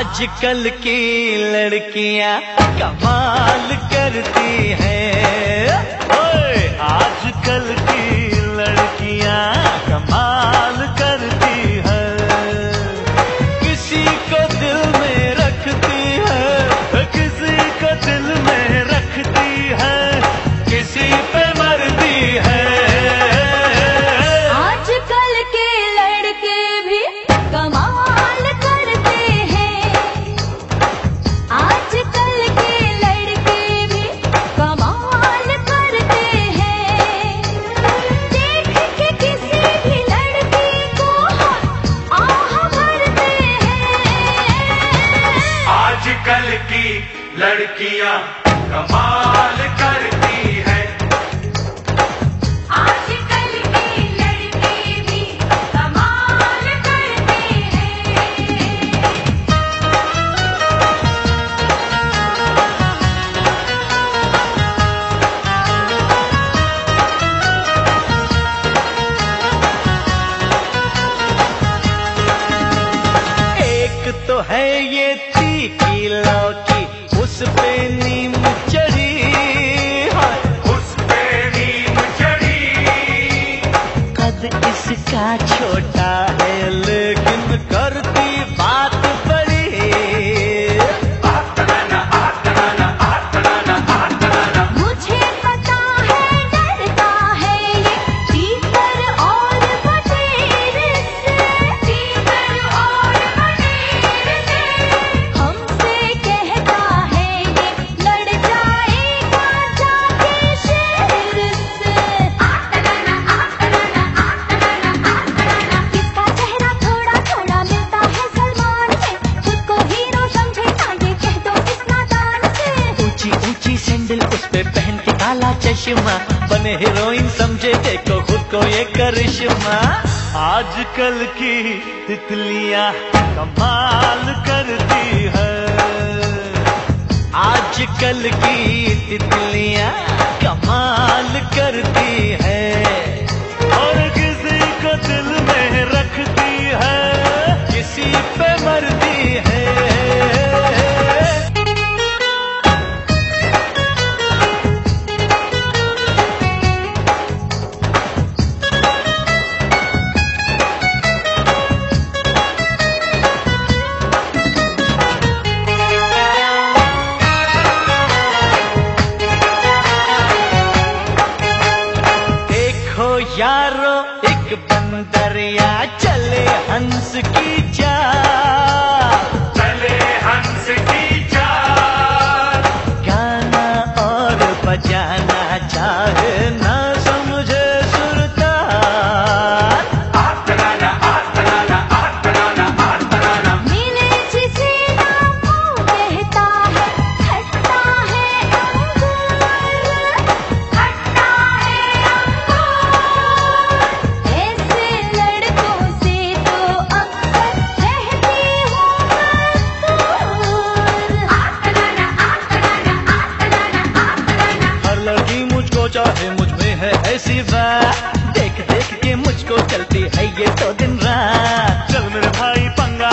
आजकल की लड़कियाँ कमाल करती हैं। आजकल की लड़कियाँ कमाल करती है। आजकल की लड़की भी कमाल करती है। एक तो है ये तीखी लौट नीम कद इसका छोटा चश्मा। बन हीरोइन समझे, देखो खुद को ये करिश्मा। आजकल की तितलियाँ कमाल करती है। आजकल की तितलियाँ कमाल करती है।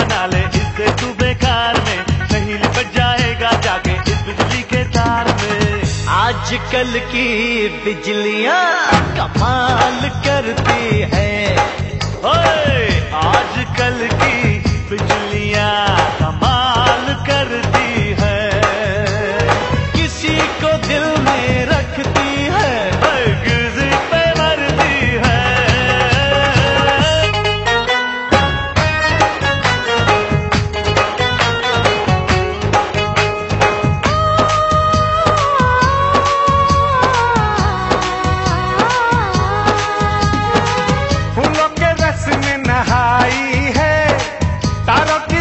ना ले इससे तू बेकार में नहीं लिपट जाएगा जाके इस बिजली के तार में। आजकल की बिजलियाँ कमाल करती है।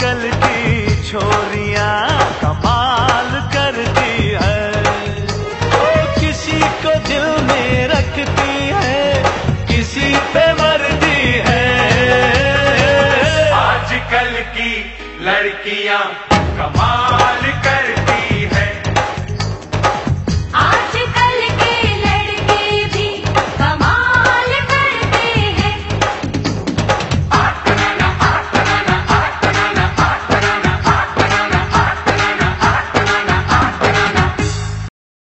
आजकल की छोरियाँ, कमाल करती है। वो किसी को दिल में रखती है, किसी पे मरती है। आजकल की लड़कियाँ कमाल करती